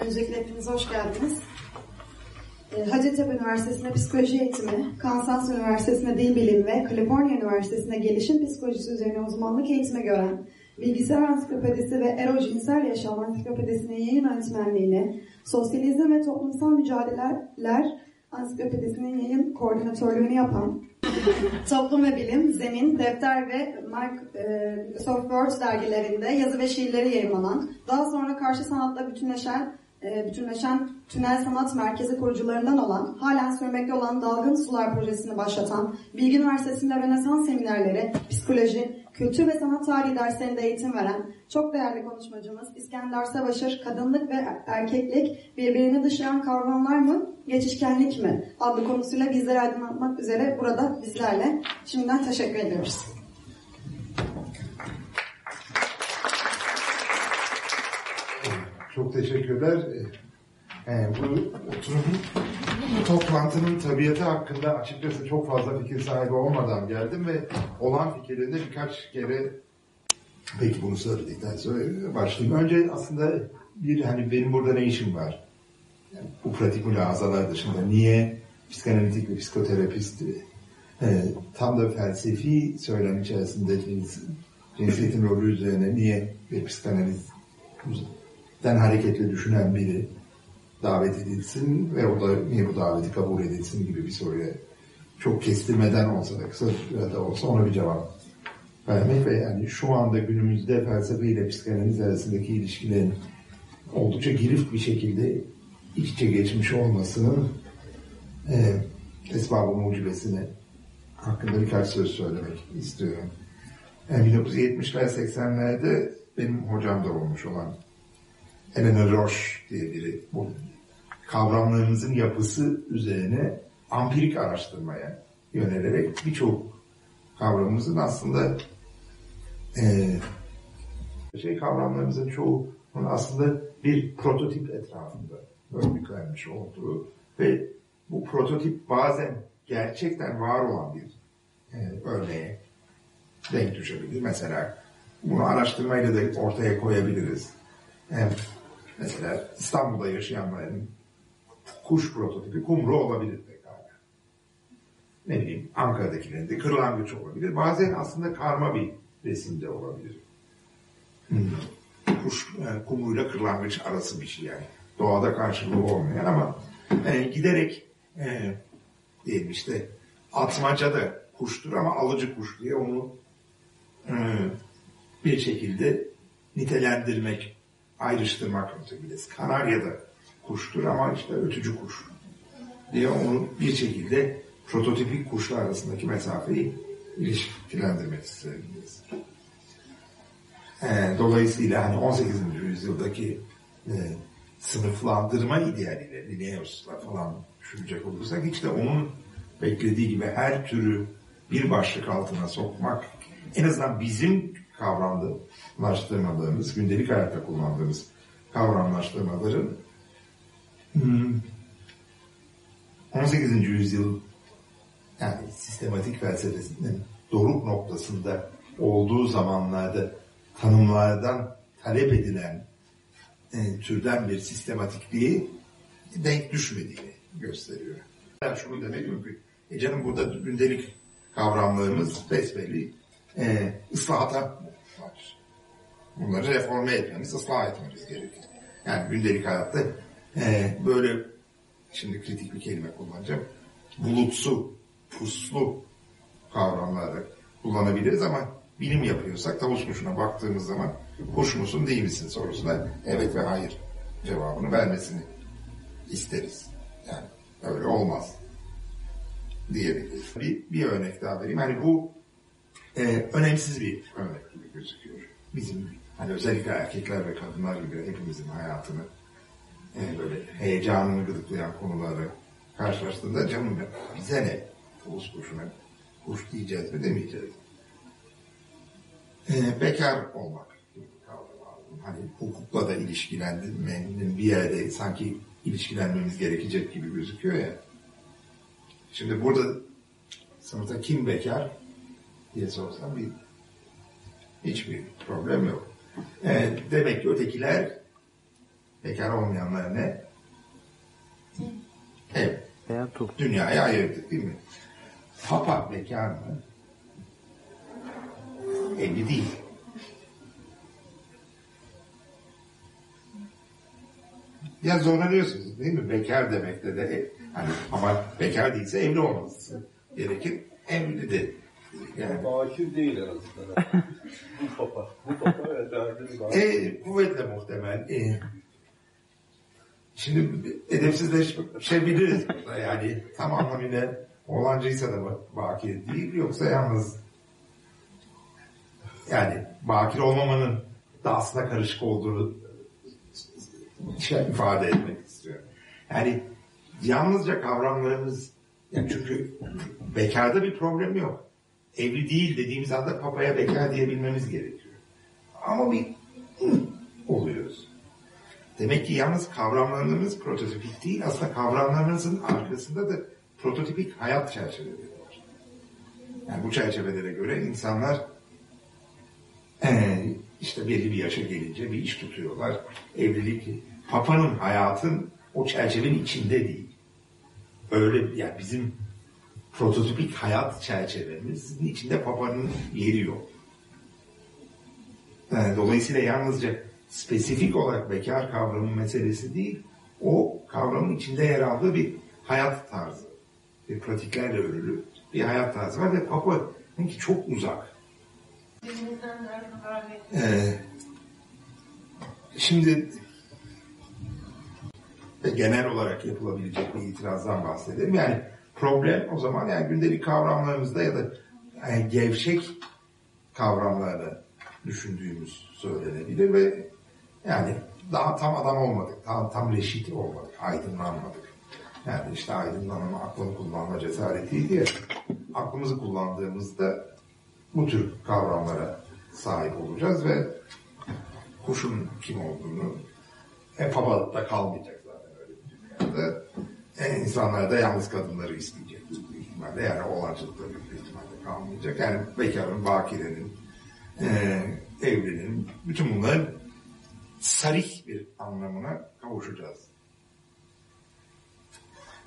Öncelikle hepiniz hoş geldiniz. Ee, Hacettepe Üniversitesi'nde psikoloji eğitimi, Kansas Üniversitesi'nde dil bilimi ve Kaliforniya Üniversitesi'nde gelişim psikolojisi üzerine uzmanlık eğitimi gören Bilgisayar Ansiklopedisi ve Erojinsel Yaşam Ansiklopedisi'nin yayın öğretmenliğini, Sosyalizm ve Toplumsal Mücadeleler Ansiklopedisi'nin yayın koordinatörlüğünü yapan, Toplum ve Bilim, Zemin, Defter ve Microsoft Word dergilerinde yazı ve şiirleri yayınlanan, daha sonra karşı sanatla bütünleşen e, bütünleşen Tünel Sanat Merkezi kurucularından olan, halen sürmekte olan Dalgın Sular Projesi'ni başlatan, Bilgi Üniversitesi'nde Rönesans seminerleri, psikoloji, kültür ve sanat tarihi derslerinde eğitim veren çok değerli konuşmacımız İskender Savaşır, kadınlık ve erkeklik birbirini dışlayan kavramlar mı, geçişkenlik mi adlı konusuyla bizleri aydınlatmak üzere burada bizlerle. Şimdiden teşekkür ediyoruz. Çok teşekkürler. Ee, bu oturumun, bu toplantının tabiatı hakkında açıkçası çok fazla fikir sahibi olmadan geldim ve olan fikirlerinde birkaç kere peki bunu söyledikten sonra başlayayım. Önce aslında bir hani benim burada ne işim var? Yani bu pratik mülahazalar dışında niye psikanalitik ve psikoterapist e, tam da felsefi söylem içerisinde cins, cinsiyetin rolü üzerine niye bir psikanaliz den hareketle düşünen biri davet edilsin ve o da niye bu daveti kabul edilsin gibi bir soruya çok kestirmeden olsa da kısa sürede olsa ona bir cevap vermek ve yani şu anda günümüzde felsefe ile psikanaliz arasındaki ilişkilerin oldukça girift bir şekilde iç içe geçmiş olmasının e, esbab-ı mucibesine hakkında birkaç söz söylemek istiyorum. Yani 1970'ler 80'lerde benim hocam da olmuş olan Elena Roche diye biri bu kavramlarımızın yapısı üzerine ampirik araştırmaya yönelerek birçok kavramımızın aslında e, şey kavramlarımızın çoğu aslında bir prototip etrafında örgütlenmiş olduğu ve bu prototip bazen gerçekten var olan bir e, örneğe denk düşebilir. Mesela bunu araştırmayla da ortaya koyabiliriz. Evet. Mesela İstanbul'da yaşayanların kuş prototipi kumru olabilir pekala. Ne bileyim Ankara'dakilerin de kırlangıç olabilir. Bazen aslında karma bir resimde olabilir. Kuş yani kumruyla kırlangıç arası bir şey yani. Doğada karşılığı olmayan ama e, giderek e, diyelim işte atmaca da kuştur ama alıcı kuş diye onu e, bir şekilde nitelendirmek ayrıştırmak ötebiliriz. Kanarya da kuştur ama işte ötücü kuş diye onu bir şekilde prototipik kuşlar arasındaki mesafeyi ilişkilendirmek isteyebiliriz. E, dolayısıyla hani 18. yüzyıldaki e, sınıflandırma idealiyle Linnaeus'la falan düşünecek olursak hiç de onun beklediği gibi her türü bir başlık altına sokmak en azından bizim kavramlaştırmalarımız, gündelik hayatta kullandığımız kavramlaştırmaların 18. Hmm, yüzyıl yani sistematik felsefesinin doruk noktasında olduğu zamanlarda tanımlardan talep edilen e, türden bir sistematikliği denk düşmediğini gösteriyor. Yani şunu demek mümkün. E canım burada gündelik kavramlarımız besbelli e, ıslahata var. Bunları reforme etmemiz, ıslah etmemiz gerekiyor. Yani gündelik hayatta e, böyle, şimdi kritik bir kelime kullanacağım, bulutsu, puslu kavramları kullanabiliriz ama bilim yapıyorsak tavus kuşuna baktığımız zaman kuş musun değil misin sorusuna evet ve hayır cevabını vermesini isteriz. Yani öyle olmaz diyebiliriz. Bir, bir örnek daha vereyim. Hani bu e, önemsiz bir örnek gibi gözüküyor. Bizim hani özellikle erkekler ve kadınlar gibi hepimizin hayatını e, böyle heyecanını gıdıklayan konuları karşılaştığında canım bize ne? Tavus kuşuna kuş diyeceğiz mi demeyeceğiz. E, bekar olmak gibi Hani hukukla da ilişkilenmenin bir yerde sanki ilişkilenmemiz gerekecek gibi gözüküyor ya. Şimdi burada sınıfta kim bekar? Diye sorsam bir hiçbir problem yok. E, demek ki ötekiler Bekar olmayanlar ne? Ev. Veya dul. Dünyaya ayırdık değil mi? Papa bekar mı? Evli değil. Ya zorlanıyorsunuz değil mi? Bekar demekle de ev- hani ama bekar değilse evli olması gerekir. Evli de yani Bakir değil azından. bu papa. Bu papa evet derdini var. E, kuvvetle muhtemel. E, şimdi edepsizleşebiliriz burada yani tam anlamıyla oğlancıysa da bakir değil yoksa yalnız yani bakir olmamanın da aslında karışık olduğunu şey ifade etmek istiyorum. Yani yalnızca kavramlarımız yani çünkü bekarda bir problem yok. Evli değil dediğimiz anda papaya bekar diyebilmemiz gerekiyor. Ama bir oluyoruz. Demek ki yalnız kavramlarımız prototipik değil, aslında kavramlarımızın arkasında da prototipik hayat çerçeveleri var. Yani bu çerçevelere göre insanlar eee, işte belli bir yaşa gelince bir iş tutuyorlar. Evlilik, papanın hayatın o çerçevenin içinde değil. Öyle yani bizim prototipik hayat çerçevemizin içinde papanın yeri yok. Yani dolayısıyla yalnızca spesifik olarak bekar kavramı meselesi değil, o kavramın içinde yer aldığı bir hayat tarzı, bir pratiklerle örülü bir hayat tarzı var ve Papa sanki çok uzak. Ee, şimdi genel olarak yapılabilecek bir itirazdan bahsedelim. Yani problem o zaman yani gündelik kavramlarımızda ya da yani gevşek kavramlarla düşündüğümüz söylenebilir ve yani daha tam adam olmadık, tam, tam reşit olmadık, aydınlanmadık. Yani işte aydınlanma, aklını kullanma cesaretiydi ya. Aklımızı kullandığımızda bu tür kavramlara sahip olacağız ve kuşun kim olduğunu e, papalıkta kalmayacak zaten öyle bir dünyada. E, insanlar da yalnız kadınları isteyecek büyük ihtimalle. Yani oğlancılıkta büyük ihtimalle kalmayacak. Yani bekarın, bakirenin, e, evlinin, bütün bunların sarih bir anlamına kavuşacağız.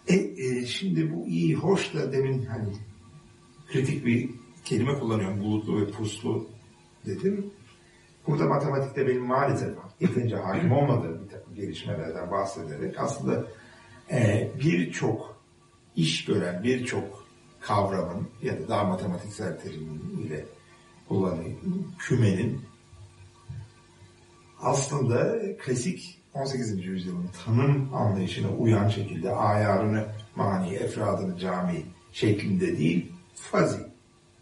E, e, şimdi bu iyi, hoş da demin hani kritik bir kelime kullanıyorum. Bulutlu ve puslu dedim. Burada matematikte benim maalesef yeterince hakim olmadığım bir takım gelişmelerden bahsederek aslında e, birçok iş gören birçok kavramın ya da daha matematiksel terimiyle kullanayım kümenin aslında klasik 18. yüzyılın tanım anlayışına uyan şekilde ayarını, mani, efradını cami şeklinde değil, fazi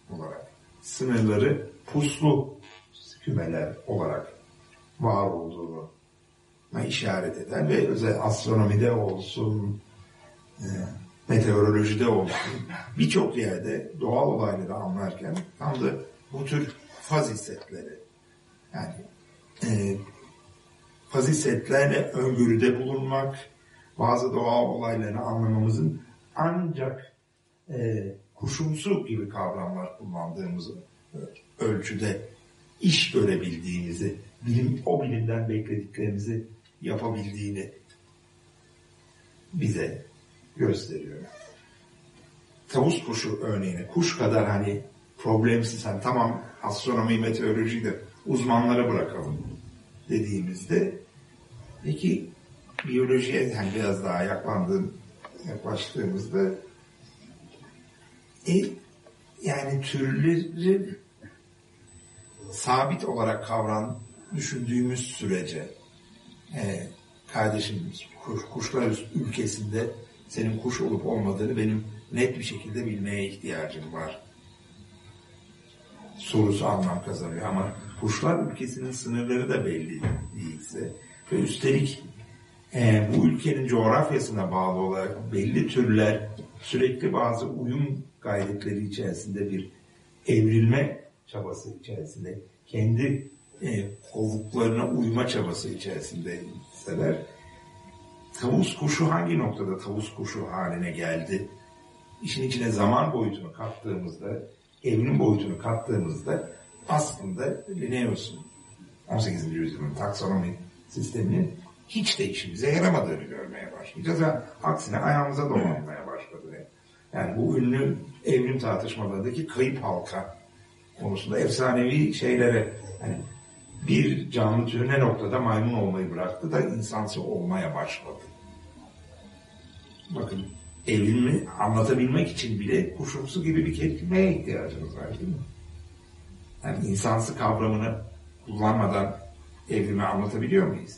olarak sınırları puslu kümeler olarak var olduğunu işaret eden ve özel astronomide olsun, e, meteorolojide olsun birçok yerde doğal olayları anlarken tam da bu tür faziletleri yani e, faziletlerle öngörüde bulunmak, bazı doğal olaylarını anlamamızın ancak e, kuşumsu gibi kavramlar kullandığımız ölçüde iş görebildiğimizi, bilim, o bilimden beklediklerimizi yapabildiğini bize gösteriyor. Tavus kuşu örneğini, kuş kadar hani problemsiz, hani tamam astronomi, meteorolojiyi de uzmanlara bırakalım dediğimizde peki biyolojiye yani biraz daha yaklandığım, yaklaştığımızda e, yani türleri sabit olarak kavran düşündüğümüz sürece e, kuş, kuşlar ülkesinde senin kuş olup olmadığını benim net bir şekilde bilmeye ihtiyacım var. Sorusu anlam kazanıyor ama kuşlar ülkesinin sınırları da belli değilse ve üstelik e, bu ülkenin coğrafyasına bağlı olarak belli türler sürekli bazı uyum gayretleri içerisinde bir evrilme çabası içerisinde kendi e, kovuklarına uyma çabası içerisindeyseler tavus kuşu hangi noktada tavus kuşu haline geldi? İşin içine zaman boyutunu kattığımızda, evrim boyutunu kattığımızda aslında Linnaeus'un 18. yüzyılın taksonomi sisteminin hiç de işimize yaramadığını görmeye başlayacağız. ve aksine ayağımıza dolanmaya başladı. Yani bu ünlü evrim tartışmalarındaki kayıp halka konusunda efsanevi şeylere hani bir canlı türü ne noktada maymun olmayı bıraktı da insansı olmaya başladı. Bakın evrimi anlatabilmek için bile kuşumsu gibi bir kelimeye ihtiyacımız var değil mi? Yani insansı kavramını kullanmadan evrimi anlatabiliyor muyuz?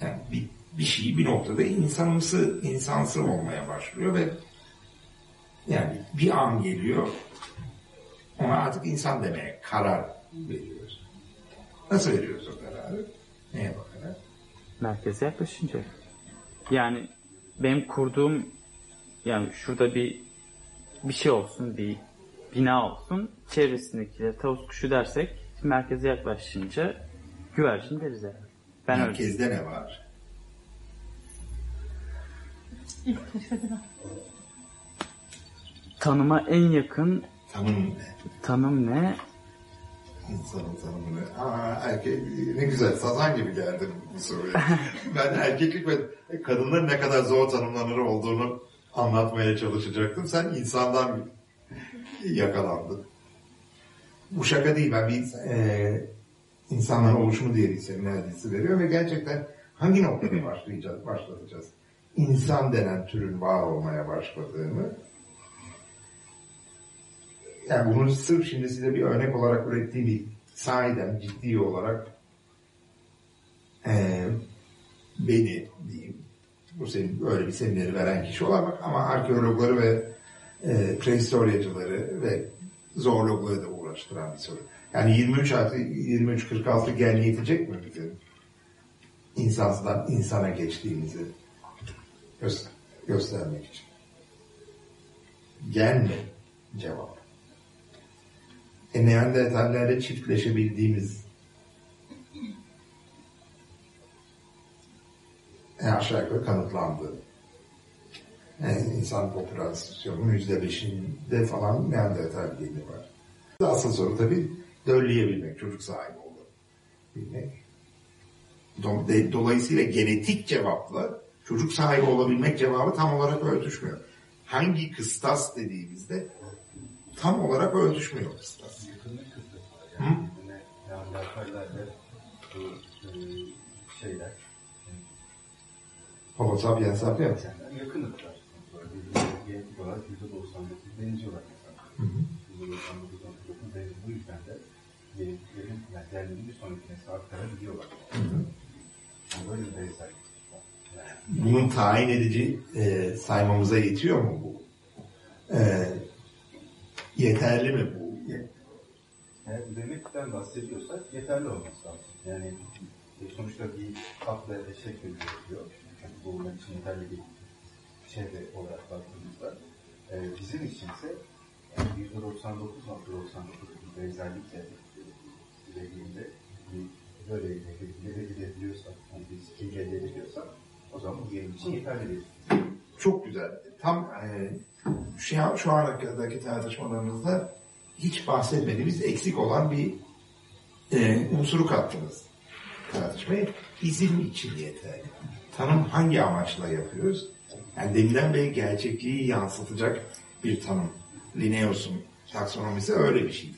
Yani bir, bir şey bir noktada insanımsı, insansı olmaya başlıyor ve yani bir an geliyor ona artık insan demeye karar veriyoruz. Nasıl veriyoruz o kararı? Neye bakarak? merkeze yaklaşınca. Yani benim kurduğum yani şurada bir bir şey olsun, bir bina olsun. Çevresindekiler tavus kuşu dersek merkeze yaklaşınca güvercin deriz herhalde. Ben öyle. Merkezde ne var? İlk keşfedilen. Tanıma en yakın Tanım ne? tanım ne? İnsanın tanımı ne? Aa, erkek, ne güzel, sazan gibi geldi bu soruya. ben erkeklik ve kadınların ne kadar zor tanımlanır olduğunu anlatmaya çalışacaktım. Sen insandan yakalandın. Bu şaka değil. Ben bir e, insanların oluşumu diye bir seminer dizisi veriyor ve gerçekten hangi noktada başlayacağız, başlatacağız? İnsan denen türün var olmaya başladığını yani bunu sırf şimdi size bir örnek olarak ürettiğim bir sahiden ciddi olarak eee beni diyeyim bu senin böyle bir semineri veren kişi olarak ama arkeologları ve e, prehistoryacıları ve zoologları da uğraştıran bir soru. Yani 23 artı 23 46 gen yetecek mi bize? İnsansdan insana geçtiğimizi göster göstermek için. Gen mi? Cevap. E, Neandertallerle çiftleşebildiğimiz e, aşağı yukarı kanıtlandı. Yani insan popülasyonunun yüzde beşinde falan Neandertal geni var. Asıl soru tabii dölleyebilmek, çocuk sahibi olabilmek. Dolayısıyla genetik cevapla çocuk sahibi olabilmek cevabı tam olarak örtüşmüyor. Hangi kıstas dediğimizde tam olarak örtüşmüyor kıstas. Yani yine Neandertallerle bu e, şeyler, Homo sapiens sapiens. insanlar yakınlıklar. Genetik olarak %99 benziyorlar mesela. %99 benziyor. Bu yüzden de genetiklerin, yani genlerin bir sonraki nesle aktarabiliyorlar. Yani böyle bir benzerlik var. Yani Bunun tayin edici e, saymamıza yetiyor mu bu? E, yeterli mi bu? Eğer genetikten bahsediyorsak yeterli olması lazım. Yani e, sonuçta bir ve eşek de üretiyor. Yani bulmak için yeterli bir çevre olarak baktığımızda. E, bizim içinse yani %99.99 bir benzerlikle dediğinde bir böyle gelebiliyorsak, yani biz kim gelebiliyorsak o zaman bu benim için yeterli bir Çok güzel. Tam e, şu, şu ana kadarki tartışmalarımızda hiç bahsetmediğimiz eksik olan bir e, unsuru kattınız tartışmaya. İzin için yeterli. Tanım hangi amaçla yapıyoruz? Yani deminden beri gerçekliği yansıtacak bir tanım. Linnaeus'un taksonomisi öyle bir şey.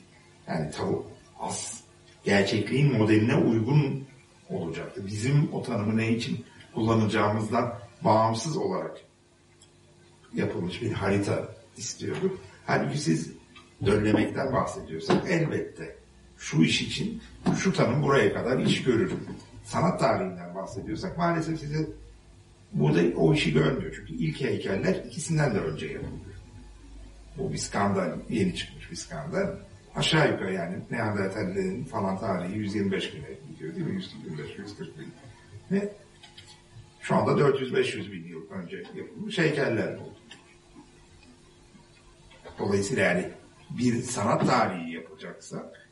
Yani tavuk az gerçekliğin modeline uygun olacaktı. Bizim o tanımı ne için kullanacağımızdan bağımsız olarak yapılmış bir harita istiyorduk. Halbuki siz döllemekten bahsediyorsak elbette şu iş için şu tanım buraya kadar iş görür. Sanat tarihinden bahsediyorsak maalesef size burada o işi görmüyor. Çünkü ilk heykeller ikisinden de önce yapılıyor. Bu bir skandal, yeni çıkmış bir skandal. Aşağı yukarı yani Neandertallerin falan tarihi 125 bine gidiyor değil mi? 125, 140 bin. Ve şu anda 400-500 bin yıl önce yapılmış heykeller oldu. Dolayısıyla yani bir sanat tarihi yapacaksak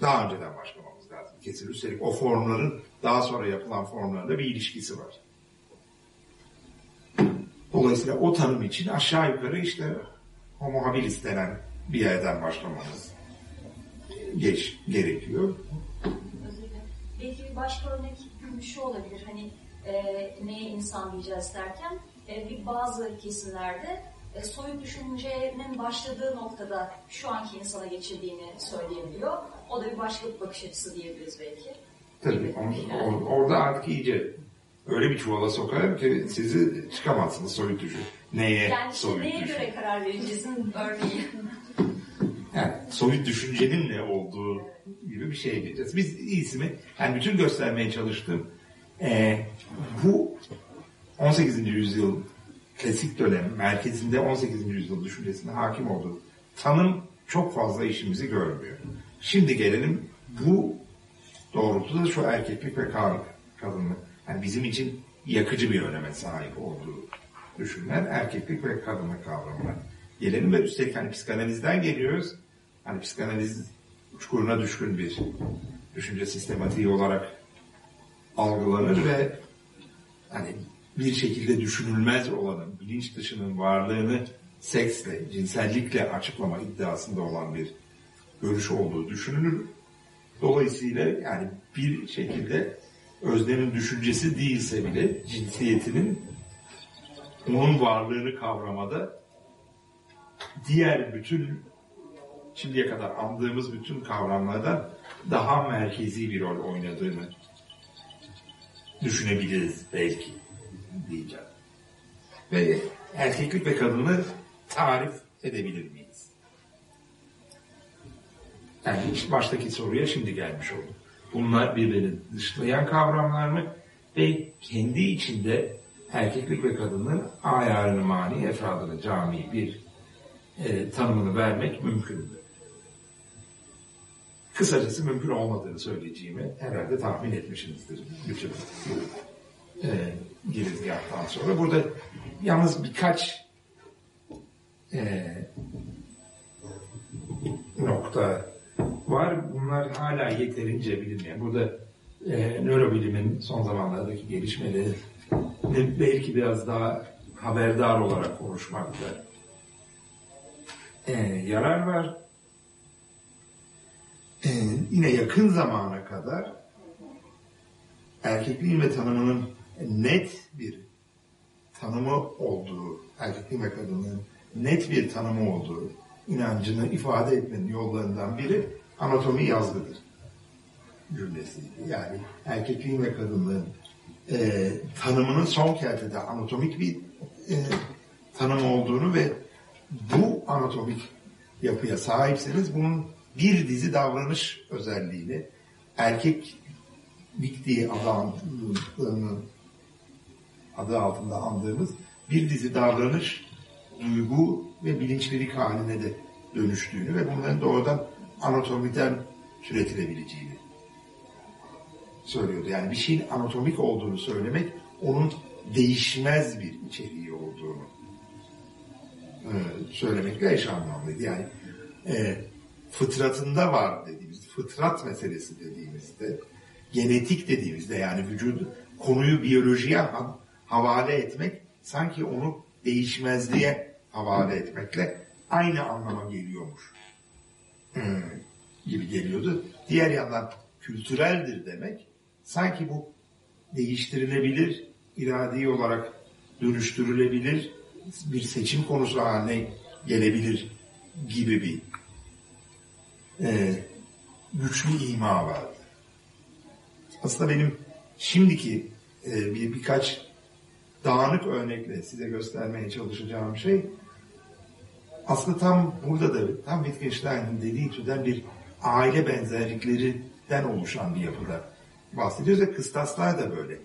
daha önceden başlamamız lazım. Kesin üstelik o formların daha sonra yapılan formlarla bir ilişkisi var. Dolayısıyla o tanım için aşağı yukarı işte homo habilis denen bir yerden başlamamız geç, gerekiyor. Belki bir başka örnek şu olabilir. Hani e, neye insan diyeceğiz derken e, bir bazı kesimlerde e, soyut düşüncenin başladığı noktada şu anki insana geçirdiğini söyleyebiliyor. O da bir başka bir bakış açısı diyebiliriz belki. Tabii on- Yani. orada artık iyice öyle bir çuvala sokarım ki sizi çıkamazsınız soyut düşün. Neye Yani soyut neye düşün? göre karar vereceğiz örneği. Yani soyut düşüncenin ne olduğu gibi bir şeye geleceğiz. Biz iyisi mi? Yani bütün göstermeye çalıştığım eee, bu 18. yüzyıl klasik dönem merkezinde 18. yüzyıl düşüncesine hakim olduğu tanım çok fazla işimizi görmüyor. Şimdi gelelim bu doğrultuda şu erkeklik ve kadınlık. Yani bizim için yakıcı bir öneme sahip olduğu düşünülen erkeklik ve kadınlık kavramına gelelim ve üstelik hani psikanalizden geliyoruz. Hani psikanaliz uçkuruna düşkün bir düşünce sistematiği olarak algılanır ve hani bir şekilde düşünülmez olanın, bilinç dışının varlığını seksle, cinsellikle açıklama iddiasında olan bir görüş olduğu düşünülür. Dolayısıyla yani bir şekilde öznenin düşüncesi değilse bile cinsiyetinin onun varlığını kavramada diğer bütün şimdiye kadar andığımız bütün kavramlardan daha merkezi bir rol oynadığını düşünebiliriz belki diyeceğim. Ve erkeklik ve kadını tarif edebilir miyiz? Yani işte baştaki soruya şimdi gelmiş olduk. Bunlar birbirini dışlayan kavramlar mı? Ve kendi içinde erkeklik ve kadının ayarını mani, efradını cami bir e, tanımını vermek mümkün mü? Kısacası mümkün olmadığını söyleyeceğimi herhalde tahmin etmişsinizdir. Bütün bu e, girizgahtan sonra. Burada yalnız birkaç e, nokta var. Bunlar hala yeterince bilinmeyen. Burada e, nörobilimin son zamanlardaki gelişmeleri belki biraz daha haberdar olarak konuşmakta e, yarar var. E, yine yakın zamana kadar erkekliğin ve tanımının net bir tanımı olduğu, erkekliğin ve kadının net bir tanımı olduğu inancını ifade etmenin yollarından biri anatomi yazgıdır cümlesiydi. Yani erkekliğin ve kadınlığın e, tanımının son kertede anatomik bir e, tanım olduğunu ve bu anatomik yapıya sahipseniz bunun bir dizi davranış özelliğiyle erkeklik diye adlandığını adı altında andığımız bir dizi davranış, duygu ve bilinçlilik haline de dönüştüğünü ve bunların doğrudan anatomiden türetilebileceğini söylüyordu. Yani bir şeyin anatomik olduğunu söylemek onun değişmez bir içeriği olduğunu e, söylemekle eş anlamlıydı. Yani e, fıtratında var dediğimiz, fıtrat meselesi dediğimizde, genetik dediğimizde yani vücudu konuyu biyolojiye ha- havale etmek sanki onu değişmezliğe havale etmekle aynı anlama geliyormuş hmm, gibi geliyordu. Diğer yandan kültüreldir demek sanki bu değiştirilebilir, iradi olarak dönüştürülebilir, bir seçim konusu haline gelebilir gibi bir e, güçlü ima vardı. Aslında benim şimdiki e, bir birkaç dağınık örnekle size göstermeye çalışacağım şey aslında tam burada da tam Wittgenstein'in dediği türden bir aile benzerliklerinden oluşan bir yapıda bahsediyoruz ve kıstaslar da böyle.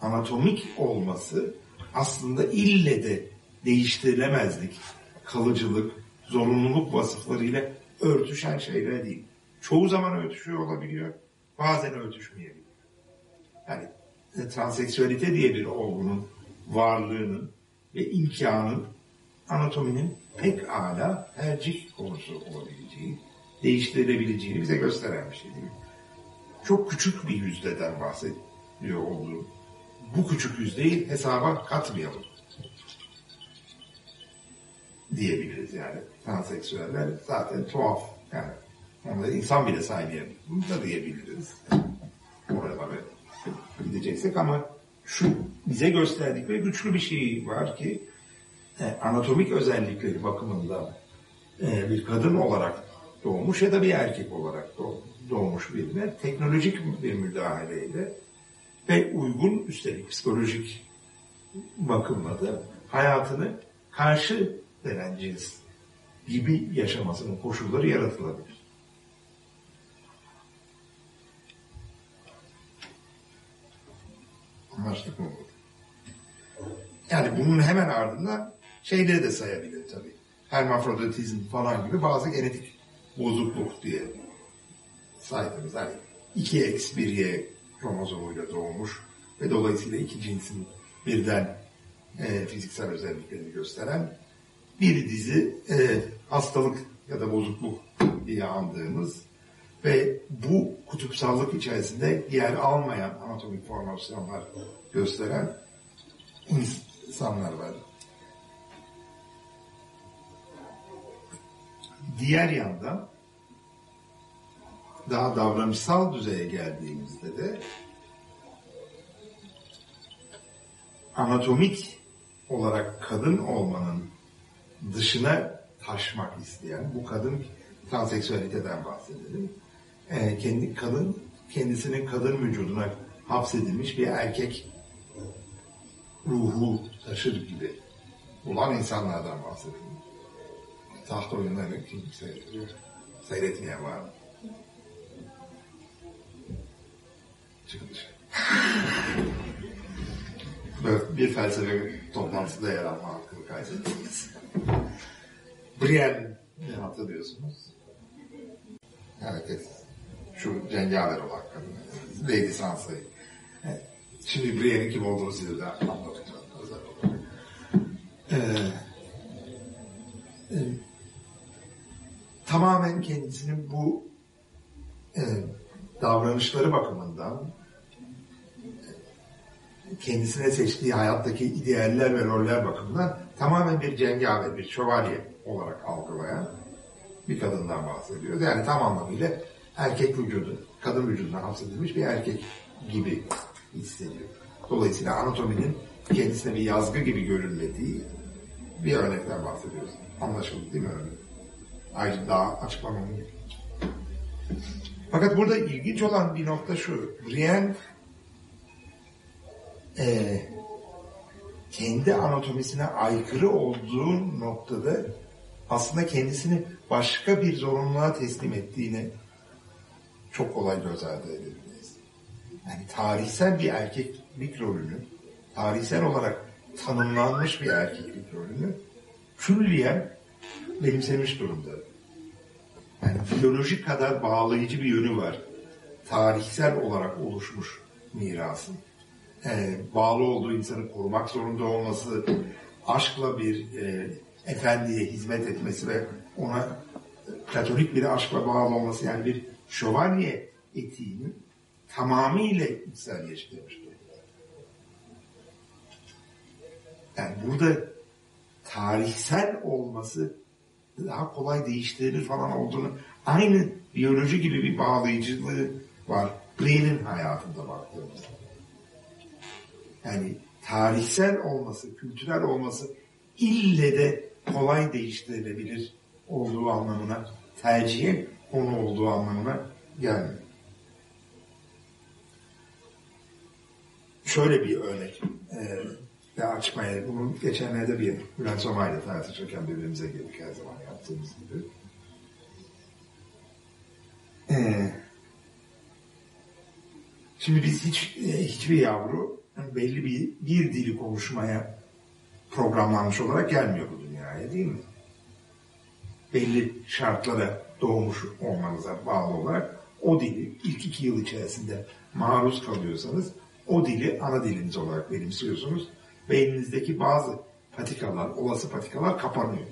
Anatomik olması aslında ille de değiştirilemezlik, kalıcılık, zorunluluk vasıflarıyla örtüşen şeyler değil. Çoğu zaman örtüşüyor olabiliyor, bazen örtüşmeyebiliyor. Yani e, transseksüelite diye bir olgunun varlığının ve imkanın anatominin pek ala tercih konusu olabileceği, değiştirilebileceğini bize gösteren bir şey değil mi? Çok küçük bir yüzdeden bahsediyor olduğu. Bu küçük yüzdeyi hesaba katmayalım diyebiliriz yani. Transseksüeller zaten tuhaf yani. Onları insan bile saymayalım. Bunu da diyebiliriz. Oraları gideceksek ama şu bize gösterdikleri güçlü bir şey var ki e, anatomik özellikleri bakımından e, bir kadın olarak doğmuş ya da bir erkek olarak doğ- doğmuş birine teknolojik bir müdahaleyle ve uygun üstelik psikolojik bakımla da hayatını karşı denen cins gibi yaşamasının koşulları yaratılabilir. Anlaştık mı? Yani bunun hemen ardından şeyleri de sayabilir tabii. Hermafroditizm falan gibi bazı genetik bozukluk diye saydığımız hani 2X bir Y kromozomuyla doğmuş ve dolayısıyla iki cinsin birden e, fiziksel özelliklerini gösteren bir dizi e, hastalık ya da bozukluk diye andığımız ve bu kutupsallık içerisinde yer almayan anatomik formasyonlar gösteren insanlar var. Diğer yandan daha davranışsal düzeye geldiğimizde de anatomik olarak kadın olmanın dışına taşmak isteyen bu kadın transseksüaliteden bahsedelim. Ee, kendi kadın kendisinin kadın vücuduna hapsedilmiş bir erkek ruhu taşır gibi bulan insanlardan bahsedelim. Taht oyunları kim seyrediyor? Seyretmeyen var mı? Çıkın bir felsefe toplantısında yer alma hakkını kaydettiniz. Brienne ne hatırlıyorsunuz? Herkes şu cengaver olan kadın. Lady Sansa'yı. Evet. Şimdi Brienne'in kim olduğunu size de anlatacağım. Ee, e, tamamen kendisinin bu e, davranışları bakımından kendisine seçtiği hayattaki idealler ve roller bakımından tamamen bir cengaver, bir şövalye olarak algılayan bir kadından bahsediyoruz. Yani tam anlamıyla erkek vücudu, kadın vücuduna hapsedilmiş bir erkek gibi hissediyor. Dolayısıyla anatominin kendisine bir yazgı gibi görünmediği bir örnekten bahsediyoruz. Anlaşıldı değil mi örnek? Ayrıca daha açıklamam. Fakat burada ilginç olan bir nokta şu. Brienne e, kendi anatomisine aykırı olduğu noktada aslında kendisini başka bir zorunluluğa teslim ettiğini çok kolay göz ardı edebiliriz. Yani tarihsel bir erkeklik rolünü, tarihsel olarak tanımlanmış bir erkeklik rolünü külliyen benimsemiş durumda. Yani biyolojik kadar bağlayıcı bir yönü var. Tarihsel olarak oluşmuş mirasın. Ee, bağlı olduğu insanı korumak zorunda olması, aşkla bir e, efendiye hizmet etmesi ve ona platonik bir aşkla bağlı olması yani bir şövalye etiğini tamamıyla içselleştirmiş durumda. Yani burada tarihsel olması daha kolay değiştirilir falan olduğunu aynı biyoloji gibi bir bağlayıcılığı var. Green'in hayatında baktığımızda. Yani tarihsel olması, kültürel olması ille de kolay değiştirilebilir olduğu anlamına, tercihe konu olduğu anlamına gelmiyor. Şöyle bir örnek e, de açmaya, bunu geçenlerde bir Bülent Somay'la tartışırken birbirimize girdik her zaman yaptığımız gibi. E, şimdi biz hiç e, hiçbir yavru belli bir, bir dili konuşmaya programlanmış olarak gelmiyor bu dünyaya değil mi? Belli şartlara doğmuş olmanıza bağlı olarak o dili ilk iki yıl içerisinde maruz kalıyorsanız o dili ana diliniz olarak benimsiyorsunuz. Beyninizdeki bazı patikalar, olası patikalar kapanıyor.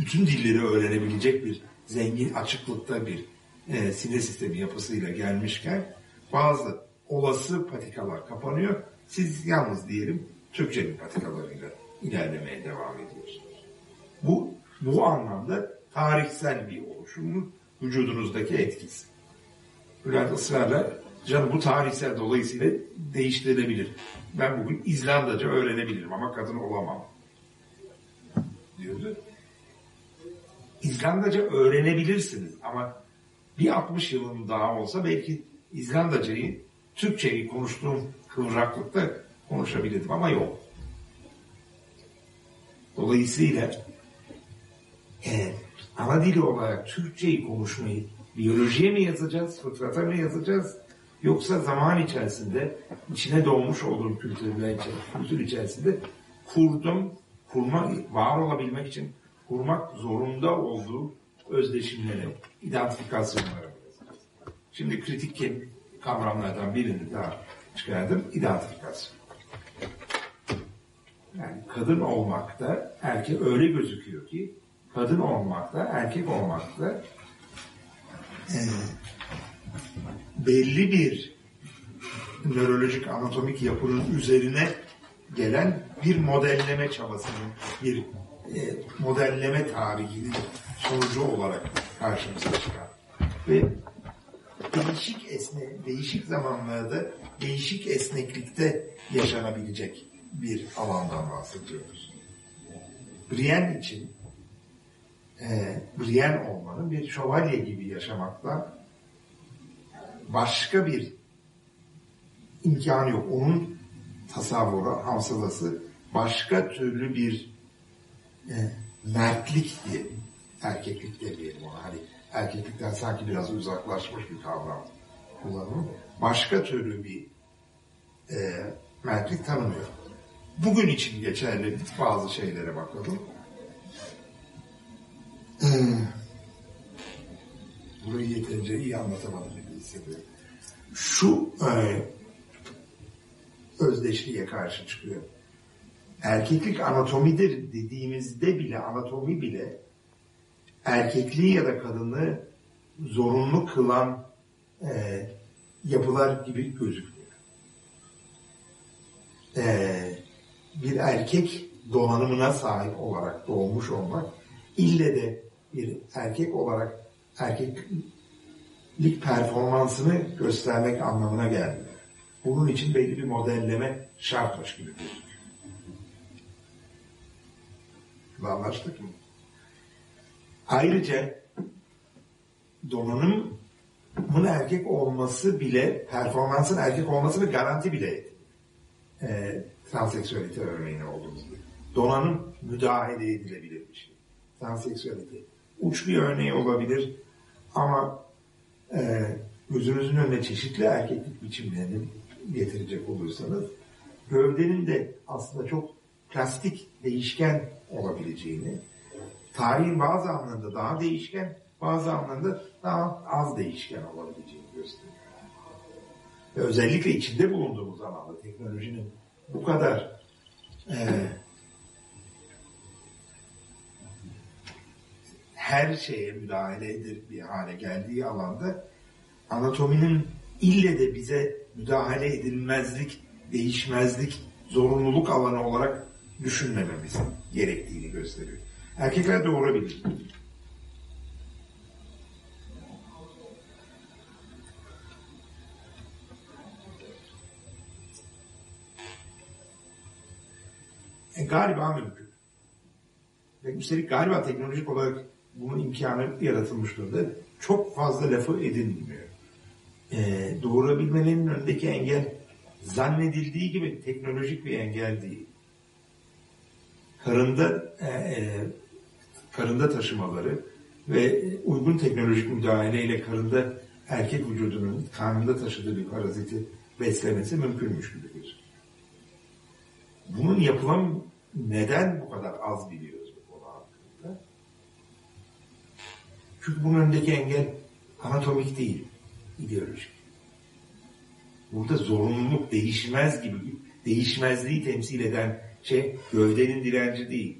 Bütün dilleri öğrenebilecek bir zengin açıklıkta bir e, sinir sistemi yapısıyla gelmişken bazı olası patikalar kapanıyor. Siz yalnız diyelim Türkçenin patikalarıyla ilerlemeye devam ediyorsunuz. Bu, bu anlamda tarihsel bir oluşumun vücudunuzdaki etkisi. Bülent ısrarla Canım bu tarihsel dolayısıyla değiştirilebilir. Ben bugün İzlandaca öğrenebilirim ama kadın olamam. Diyordu. İzlandaca öğrenebilirsiniz ama bir 60 yılın daha olsa belki İzlandacayı Türkçeyi konuştuğum kıvraklıkta konuşabilirdim ama yok. Dolayısıyla e, ana dili olarak Türkçeyi konuşmayı biyolojiye mi yazacağız, fıtrata mı yazacağız yoksa zaman içerisinde içine doğmuş olduğum kültürler kültür içerisinde kurdum, kurma, var olabilmek için kurmak zorunda olduğu özdeşimleri, identifikasyonları yazacağız. Şimdi kritik kavramlardan birini daha çıkardım, identifikasyon. Yani kadın olmakta erkek öyle gözüküyor ki kadın olmakta, erkek olmakta e, belli bir nörolojik anatomik yapının üzerine gelen bir modelleme çabasının, bir e, modelleme tarihinin sonucu olarak karşımıza çıkar. Ve değişik esne, değişik zamanlarda değişik esneklikte yaşanabilecek bir alandan bahsediyoruz. Brienne için e, Brienne olmanın bir şövalye gibi yaşamakla başka bir imkanı yok. Onun tasavvuru, hamsalası başka türlü bir e, mertlik diyelim, erkeklik demeyelim ona. Hani erkeklikten sanki biraz uzaklaşmış bir kavram kullanımı. Başka türlü bir e, mertlik tanımıyor. Bugün için geçerli bazı şeylere bakalım. Hmm. Burayı yeterince iyi anlatamadım gibi hissediyorum. Şu e, özdeşliğe karşı çıkıyor. Erkeklik anatomidir dediğimizde bile, anatomi bile erkekliği ya da kadını zorunlu kılan e, yapılar gibi gözüküyor. E, bir erkek donanımına sahip olarak doğmuş olmak ille de bir erkek olarak erkeklik performansını göstermek anlamına gelmiyor. Bunun için belli bir modelleme şartmış gibi gözüküyor. Anlaştık mı? Ayrıca donanımın erkek olması bile, performansın erkek olması bir garanti bile e, transseksüelite örneğine olduğumuz gibi. Donanım müdahale edilebilir bir şey. Transseksüelite. Uç bir örneği olabilir ama e, gözünüzün önüne çeşitli erkeklik biçimlerini getirecek olursanız gövdenin de aslında çok plastik, değişken olabileceğini, tarihin bazı anlamda daha değişken, bazı anlamda daha az değişken olabileceğini gösteriyor. Ve özellikle içinde bulunduğumuz alanda teknolojinin bu kadar e, her şeye müdahale edip bir hale geldiği alanda anatominin ille de bize müdahale edilmezlik, değişmezlik, zorunluluk alanı olarak düşünmememiz gerektiğini gösteriyor. Erkekler doğurabilir. E, galiba mümkün. Ve üstelik galiba teknolojik olarak bunun imkanı yaratılmış durumda. Çok fazla lafı edinmiyor. E, doğurabilmenin önündeki engel zannedildiği gibi teknolojik bir engel değil. Karında e, e, karında taşımaları ve uygun teknolojik müdahaleyle karında erkek vücudunun karnında taşıdığı bir paraziti beslemesi mümkünmüş gibi gözüküyor. Bunun yapılan neden bu kadar az biliyoruz bu konu hakkında? Çünkü bunun önündeki engel anatomik değil, ideolojik. Burada zorunluluk değişmez gibi, değişmezliği temsil eden şey gövdenin direnci değil.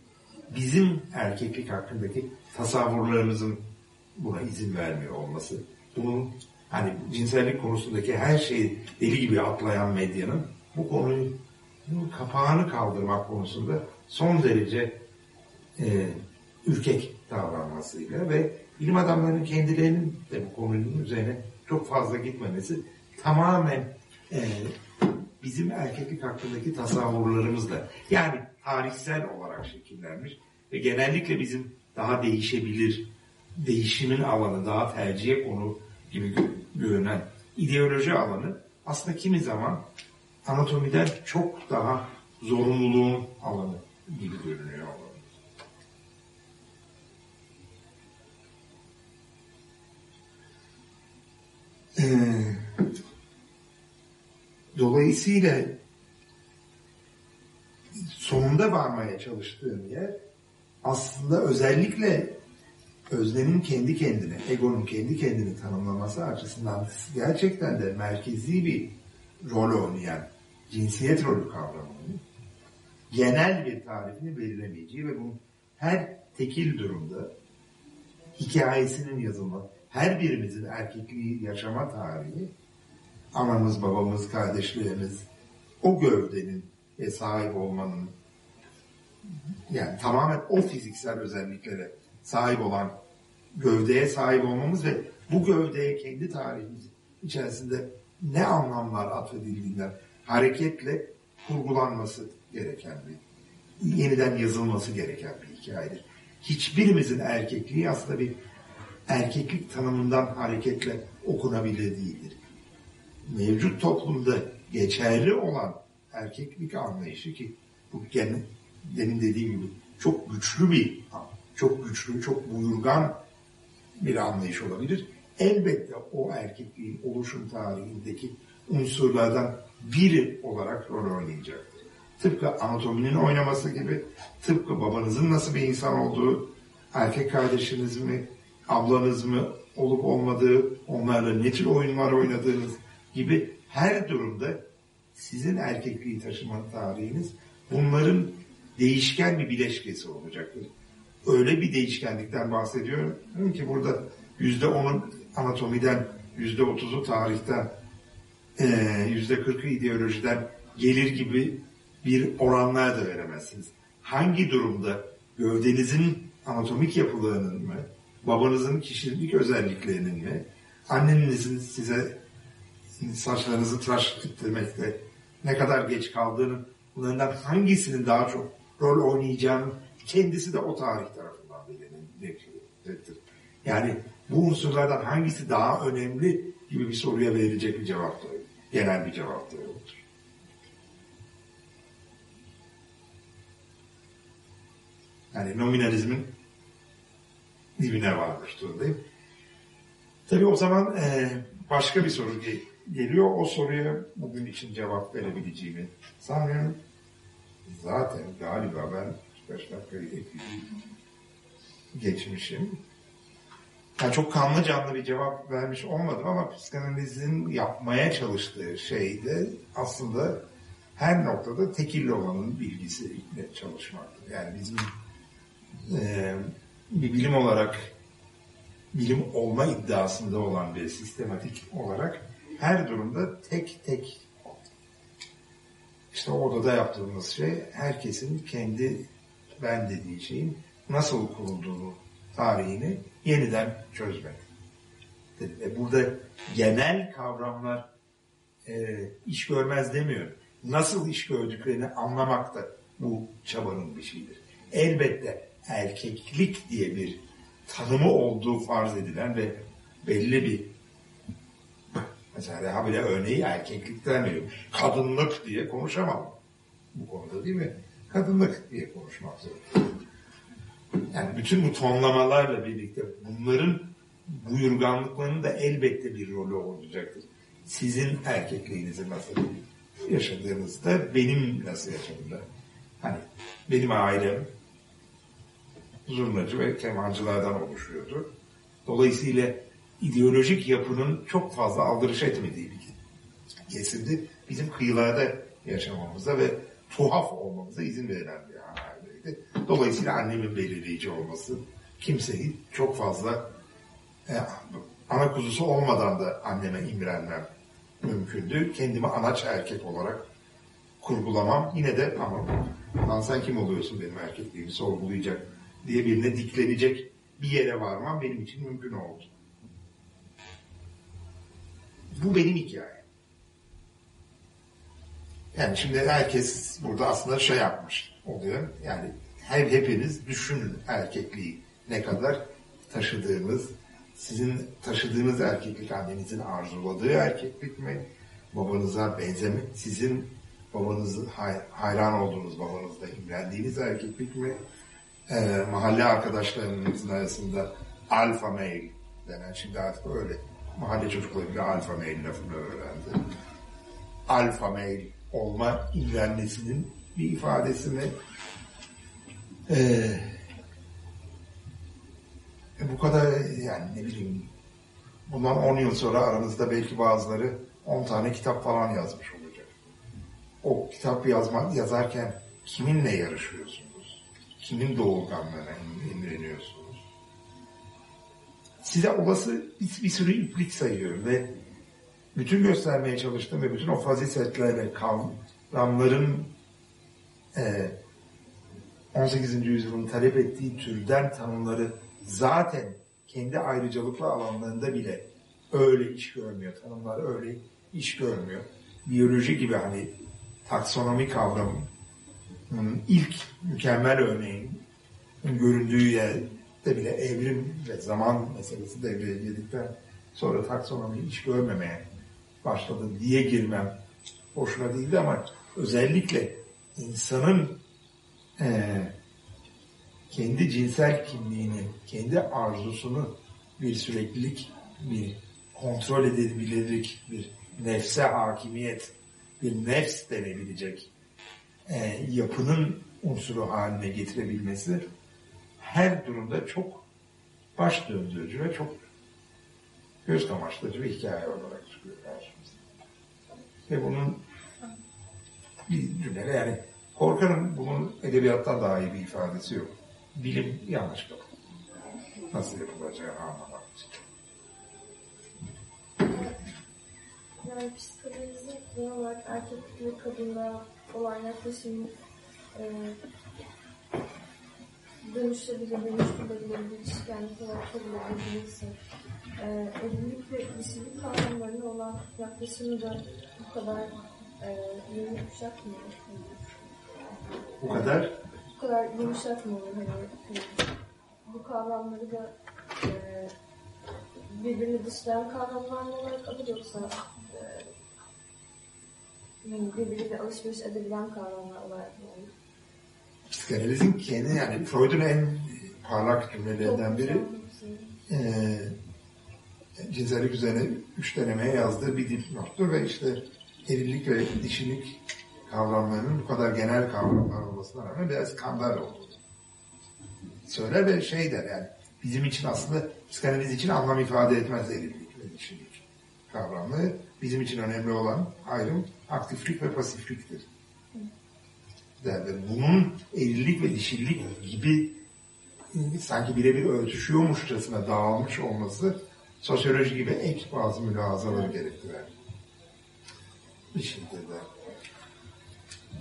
Bizim erkeklik hakkındaki tasavvurlarımızın buna izin vermiyor olması. Bunun hani cinsellik konusundaki her şeyi deli gibi atlayan medyanın bu konuyu kapağını kaldırmak konusunda son derece e, ürkek davranmasıyla ve bilim adamlarının kendilerinin de bu konunun üzerine çok fazla gitmemesi tamamen e, bizim erkeklik hakkındaki tasavvurlarımızla yani tarihsel olarak şekillenmiş ve genellikle bizim daha değişebilir, değişimin alanı, daha tercihe konu gibi gö- görünen ideoloji alanı aslında kimi zaman anatomiden çok daha zorunluluğun alanı gibi görünüyor. Ee, dolayısıyla sonunda varmaya çalıştığım yer aslında özellikle öznenin kendi kendine, egonun kendi kendini tanımlaması açısından gerçekten de merkezi bir rol oynayan cinsiyet rolü kavramının genel bir tarifini belirlemeyeceği ve bunun her tekil durumda hikayesinin yazılması, her birimizin erkekliği yaşama tarihi, anamız, babamız, kardeşlerimiz, o gövdenin e, sahip olmanın, yani tamamen o fiziksel özelliklere sahip olan gövdeye sahip olmamız ve bu gövdeye kendi tarihimiz içerisinde ne anlamlar atfedildiğinden hareketle kurgulanması gereken bir, yeniden yazılması gereken bir hikayedir. Hiçbirimizin erkekliği aslında bir erkeklik tanımından hareketle okunabilir değildir. Mevcut toplumda geçerli olan erkeklik anlayışı ki bu gene demin dediğim gibi çok güçlü bir, çok güçlü, çok buyurgan bir anlayış olabilir. Elbette o erkekliğin oluşum tarihindeki unsurlardan biri olarak rol oynayacaktır. Tıpkı anatominin oynaması gibi, tıpkı babanızın nasıl bir insan olduğu, erkek kardeşiniz mi, ablanız mı olup olmadığı, onlarla ne tür oyunlar oynadığınız gibi her durumda sizin erkekliği taşıma tarihiniz bunların değişken bir bileşkesi olacaktır. Öyle bir değişkenlikten bahsediyorum ki burada yüzde onun anatomiden, yüzde otuzu tarihten, yüzde kırkı ideolojiden gelir gibi bir oranlar da veremezsiniz. Hangi durumda gövdenizin anatomik yapılarının mı, babanızın kişilik özelliklerinin mi, annenizin size saçlarınızı tıraş ettirmekte ne kadar geç kaldığını, bunlardan hangisinin daha çok rol oynayacağını kendisi de o tarih tarafından belirlenecektir. Yani bu unsurlardan hangisi daha önemli gibi bir soruya verilecek bir cevap da genel bir cevap da yoktur. Yani nominalizmin dibine varmış durumdayım. Tabii o zaman e, başka bir soru geliyor. O soruya bugün için cevap verebileceğimi sanmıyorum. Zaten galiba ben 5 dakikayı geçmişim. Yani çok kanlı canlı bir cevap vermiş olmadım ama psikanalizin yapmaya çalıştığı şey de aslında her noktada tekil olanın bilgisiyle çalışmaktır. Yani bizim e, bir bilim olarak bilim olma iddiasında olan bir sistematik olarak her durumda tek tek işte orada da yaptığımız şey herkesin kendi ben dediği şeyin nasıl kurulduğunu tarihini yeniden çözmek. Ve burada genel kavramlar e, iş görmez demiyorum. Nasıl iş gördüklerini anlamak da bu çabanın bir şeyidir. Elbette erkeklik diye bir tanımı olduğu farz edilen ve belli bir mesela daha bile örneği erkeklikten veriyorum. Kadınlık diye konuşamam. Bu konuda değil mi? Kadınlık diye konuşmak zorunda. Yani bütün bu tonlamalarla birlikte bunların buyurganlıklarının da elbette bir rolü olacaktır. Sizin erkekliğinizi nasıl yaşadığınızda benim nasıl yaşadığımda. Hani benim ailem zurnacı ve kemancılardan oluşuyordu. Dolayısıyla ideolojik yapının çok fazla aldırış etmediği bir kesimdi. Bizim kıyılarda yaşamamıza ve tuhaf olmamıza izin verilen bir aileydi. Dolayısıyla annemin belirleyici olması kimseyi çok fazla e, ana kuzusu olmadan da anneme imrenmem mümkündü. Kendimi anaç erkek olarak kurgulamam. Yine de ama lan sen kim oluyorsun benim erkekliğimi sorgulayacak diye birine diklenecek bir yere varmam benim için mümkün oldu. Bu benim hikayem. Yani şimdi herkes burada aslında şey yapmış oluyor. Yani her hepiniz düşünün erkekliği ne kadar taşıdığınız, sizin taşıdığınız erkeklik annenizin arzuladığı erkeklik mi? Babanıza benzeme, sizin babanızı hay- hayran olduğunuz babanızda imrendiğiniz erkeklik mi? Ee, mahalle arkadaşlarınızın arasında alfa male denen şimdi artık öyle. Mahalle çocukları bile alfa male lafını öğrendi. Alfa male olma imrenmesinin bir ifadesi mi? Ee, e, bu kadar yani ne bileyim bundan 10 yıl sonra aranızda belki bazıları 10 tane kitap falan yazmış olacak. O kitap yazma, yazarken kiminle yarışıyorsunuz? Kimin doğurganlığına imreniyorsunuz? Size olası bir, bir sürü iplik sayıyorum ve bütün göstermeye çalıştığım ve bütün o faziletlerle kavramların e, 18. yüzyılın talep ettiği türden tanımları zaten kendi ayrıcalıklı alanlarında bile öyle iş görmüyor. Tanımlar öyle iş görmüyor. Biyoloji gibi hani taksonomi kavramının ilk mükemmel örneğin göründüğü yerde bile evrim ve zaman meselesi devreye girdikten sonra taksonomi iş görmemeye başladı diye girmem hoşuna değildi ama özellikle insanın eee kendi cinsel kimliğini, kendi arzusunu bir süreklilik, bir kontrol edilebilirlik, bir nefse hakimiyet, bir nefs denebilecek e, yapının unsuru haline getirebilmesi her durumda çok baş döndürücü ve çok göz kamaştırıcı bir hikaye olarak çıkıyor karşımıza. Ve bunun bir cümleyle yani korkarım bunun edebiyattan daha iyi bir ifadesi yok bilim yanlış kalır. Nasıl yapılacağını anlamak için. Yani psikolojisi genel olarak erkek ve kadında olan yaklaşım e, dönüşebilir, dönüştürülebilir, bir işkenlik olarak kabul edilebilirse e, evlilik ve dişilik kavramlarına olan yaklaşımı da bu kadar e, yumuşak mı? Bu kadar bu kadar yumuşak mı olur? Hani, bu kavramları da e, birbirini dışlayan kavramlar olarak alır yoksa birbiriyle alışveriş edebilen kavramlar olarak olur? Psikanalizin kendi yani Freud'un en parlak cümlelerinden biri e, cinsellik üzerine üç denemeye yazdığı bir dipnottur ve işte evlilik ve dişilik kavramlarının bu kadar genel kavramlar olmasına rağmen biraz skandal olduğunu söyler ve şey der yani bizim için aslında psikanaliz için anlam ifade etmez evlilik ve dişilik kavramları. Bizim için önemli olan ayrım aktiflik ve pasifliktir. Der ve bunun evlilik ve dişilik gibi sanki birebir örtüşüyormuşçasına dağılmış olması sosyoloji gibi ek bazı mülazaları gerektirer. Bir şey de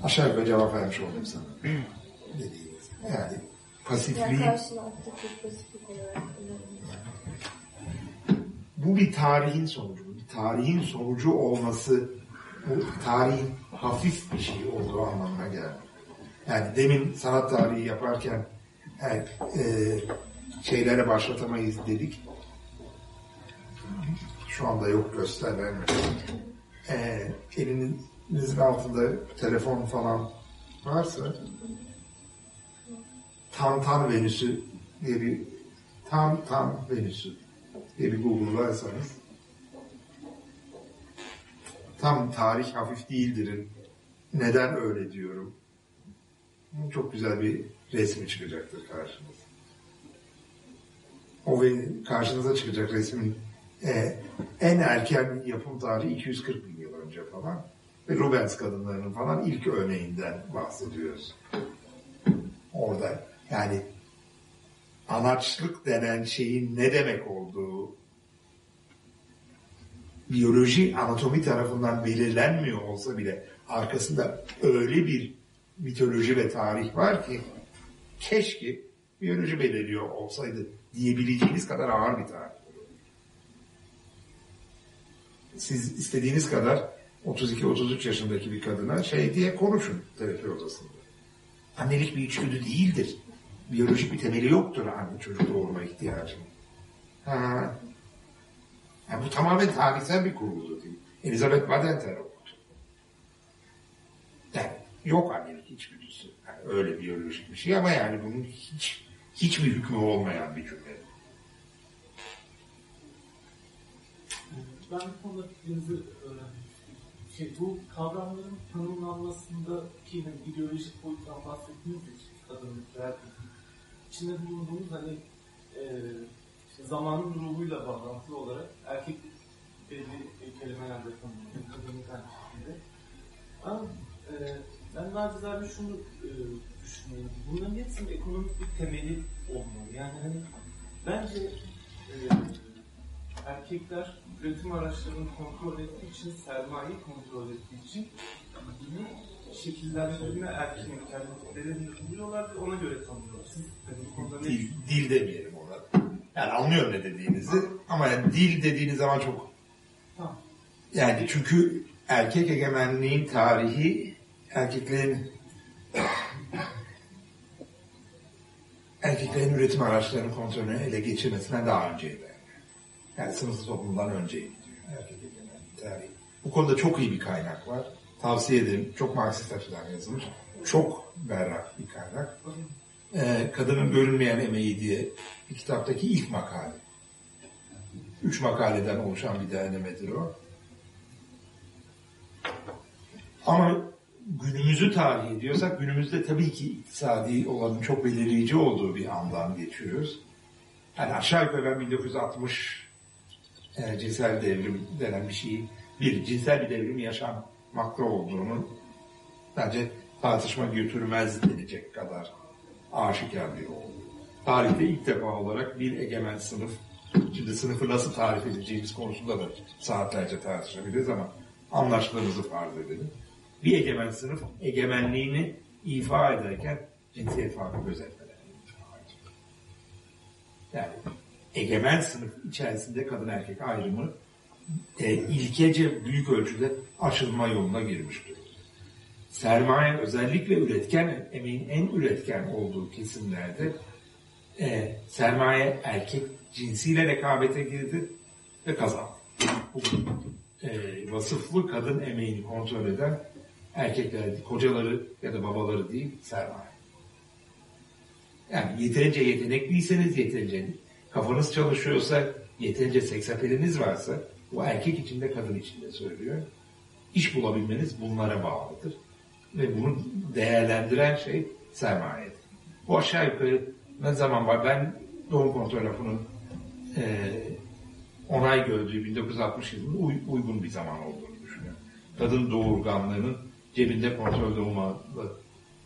aşağı yukarı cevap vermiş oldum sana. Dediğiniz. Yani pasifliği... Olarak bu bir tarihin sonucu. Tarihin sonucu olması bu tarihin hafif bir şey olduğu anlamına geldi. Yani demin sanat tarihi yaparken yani, e, şeylere başlatamayız dedik. Şu anda yok gösterilen. E, elinizin altında telefon falan varsa Tam Venüsü diye bir Tam Venüsü diye bir Google'larsanız tam tarih hafif değildirin. Neden öyle diyorum? Çok güzel bir resmi çıkacaktır karşınıza. O ve karşınıza çıkacak resmin e, en erken yapım tarihi 240 bin yıl önce falan. Ve Rubens kadınlarının falan ilk örneğinden bahsediyoruz. Orada yani anaçlık denen şeyin ne demek olduğu biyoloji, anatomi tarafından belirlenmiyor olsa bile arkasında öyle bir mitoloji ve tarih var ki keşke biyoloji belirliyor olsaydı diyebileceğiniz kadar ağır bir tarih. Siz istediğiniz kadar 32-33 yaşındaki bir kadına şey diye konuşun terapi odasında. Annelik bir içgüdü değildir. Biyolojik bir temeli yoktur anne çocuk doğurma ihtiyacının. Ha. Yani bu tamamen tarihsel bir kurgudur değil. Elizabeth Badenter okudu. Yani yok annelik içgüdüsü. Yani öyle biyolojik bir şey ama yani bunun hiç hiçbir hükmü olmayan bir cümle. Ben bu konuda fikrinizi. Şey, bu kavramların tanımlanmasındaki hani, ideolojik boyuttan bahsettiğiniz için erkeklik içinde bulunduğumuz hani e, zamanın ruhuyla bağlantılı olarak erkeklik belli kelimelerle tanımlanıyor, kadınlık aynı şekilde. Ama e, ben nacizane şunu e, düşünüyorum. Bunların hepsinin ekonomik bir temeli olmalı. Yani hani bence e, erkekler üretim araçlarını kontrol ettiği için, sermayeyi kontrol ettiği için dini şekillendirme erkeğin kendiliğini buluyorlar ve ona göre tanıyorlar. Siz hani bu konuda ne Dil, dil demeyelim. Yani anlıyorum ne dediğinizi ama yani dil dediğiniz zaman çok yani çünkü erkek egemenliğin tarihi erkeklerin erkeklerin üretim araçlarını kontrolünü ele geçirmesinden daha önceydi. Yani sınıfsız toplumdan önceydi diyor erkek egemenliği tarihi. Bu konuda çok iyi bir kaynak var. Tavsiye ederim. Çok Marksist açıdan yazılmış. Çok berrak bir kaynak. Ee, Kadının Görünmeyen Emeği diye kitaptaki ilk makale. Üç makaleden oluşan bir derlemedir o. Ama günümüzü tarih ediyorsak günümüzde tabii ki iktisadi olanın çok belirleyici olduğu bir andan geçiyoruz. Yani aşağı yukarı ben 1960 e, cinsel devrim denen bir şeyi, bir cinsel bir devrim yaşanmakta olduğunu bence tartışma götürmez denecek kadar aşikar bir oldu. Tarihte ilk defa olarak bir egemen sınıf, şimdi sınıfı nasıl tarif edeceğimiz konusunda da saatlerce tartışabiliriz ama anlaştığımızı farz edelim. Bir egemen sınıf egemenliğini ifa ederken cinsiyet farkı gözetmeden. Yani egemen sınıf içerisinde kadın erkek ayrımı e, ilkece büyük ölçüde aşılma yoluna girmiştir. Sermaye özellikle üretken, emeğin en üretken olduğu kesimlerde e, sermaye erkek cinsiyle rekabete girdi ve kazandı. Bu e, vasıflı kadın emeğini kontrol eden erkekler, kocaları ya da babaları değil, sermaye. Yani yeterince yetenekliyseniz yeterince kafanız çalışıyorsa, yeterince seksapeliniz varsa, bu erkek içinde kadın içinde söylüyor. İş bulabilmeniz bunlara bağlıdır. Ve bunu değerlendiren şey sermaye. Bu aşağı yukarı ne zaman var? Ben doğum kontrol lafının e, onay gördüğü 1960 yılının uy, uygun bir zaman olduğunu düşünüyorum. Kadın doğurganlığının cebinde kontrol doğumalı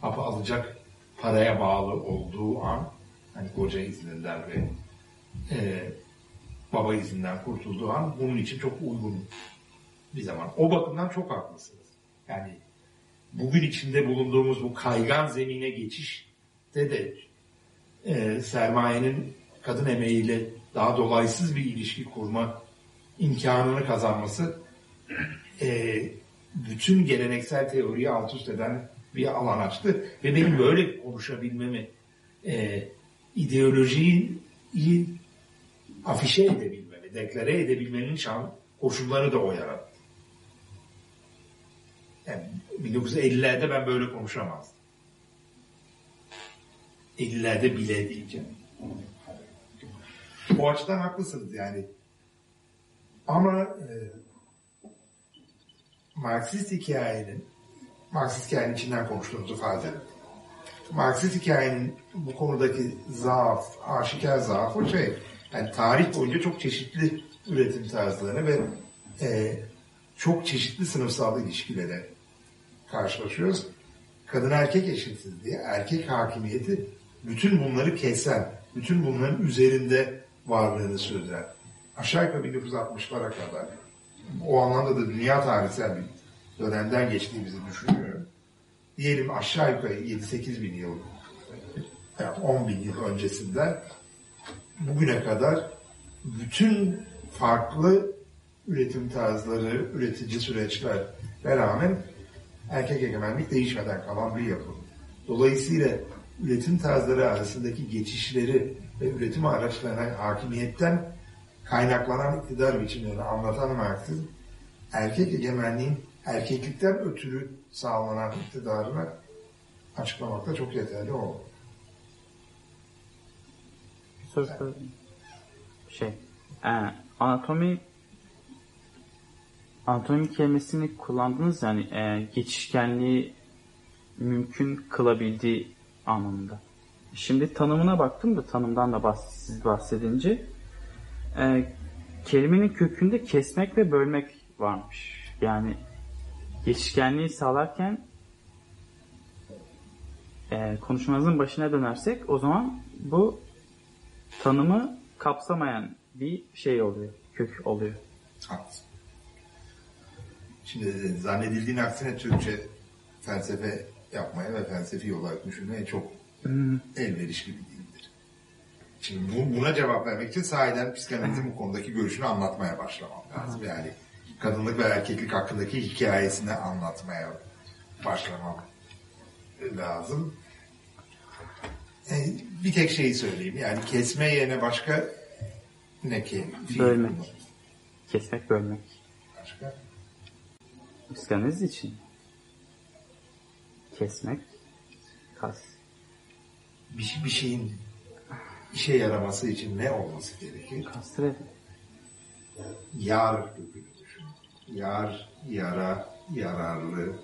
hapı alacak paraya bağlı olduğu an hani koca izninden ve e, baba izinden kurtulduğu an bunun için çok uygun bir zaman. O bakımdan çok haklısınız. Yani bugün içinde bulunduğumuz bu kaygan zemine geçişte de e, sermayenin kadın emeğiyle daha dolaysız bir ilişki kurma imkanını kazanması e, bütün geleneksel teoriyi alt üst eden bir alan açtı. Ve benim böyle konuşabilmemi e, ideolojiyi afişe edebilmemi, deklare edebilmenin şan koşulları da o yarattı. Yani 1950'lerde ben böyle konuşamazdım. 50'lerde bile diyeceğim. O açıdan haklısınız yani. Ama e, Marksist hikayenin Marksist hikayenin içinden konuştuğumuzu farz edin. Marksist hikayenin bu konudaki zaaf, aşikar zaafı şey, yani tarih boyunca çok çeşitli üretim tarzlarını ve e, çok çeşitli sınıfsal ilişkilere karşılaşıyoruz. Kadın erkek eşitsizliği, erkek hakimiyeti bütün bunları kesen, bütün bunların üzerinde varlığını sürdüren. Aşağı yukarı 1960'lara kadar o anlamda da dünya tarihsel bir dönemden geçtiğimizi düşünüyorum. Diyelim aşağı yukarı 7-8 bin yıl, yani 10 bin yıl öncesinden bugüne kadar bütün farklı üretim tarzları, üretici süreçler Ve rağmen erkek egemenlik değişmeden kalan bir yapı. Dolayısıyla üretim tarzları arasındaki geçişleri ve üretim araçlarına hakimiyetten kaynaklanan iktidar biçimlerini anlatan Marx'ın erkek egemenliğin erkeklikten ötürü sağlanan iktidarını açıklamakta çok yeterli oldu. Sorayım. Şey, e, anatomi anatomi kelimesini kullandınız yani e, geçişkenliği mümkün kılabildiği anlamında. Şimdi tanımına baktım da tanımdan da bahs- siz bahsedince e, kelimenin kökünde kesmek ve bölmek varmış. Yani geçişkenliği sağlarken e, konuşmanızın başına dönersek o zaman bu tanımı kapsamayan bir şey oluyor. Kök oluyor. Haklısın. Şimdi zannedildiğin aksine Türkçe felsefe yapmaya ve felsefi olarak düşünmeye çok elverişli bir dildir. Şimdi bu, buna cevap vermek için sahiden psikanalizin bu konudaki görüşünü anlatmaya başlamam lazım. Yani kadınlık ve erkeklik hakkındaki hikayesini anlatmaya başlamam lazım. E, bir tek şeyi söyleyeyim. Yani kesme yerine başka ne ki? Bölmek. Kesmek, bölmek. Başka? Psikanaliz için. Kesmek, kas. bir, bir şeyin işe yaraması için ne olması gerekir? Kastre Yar kökünü düşün. Yar, yara, yararlı.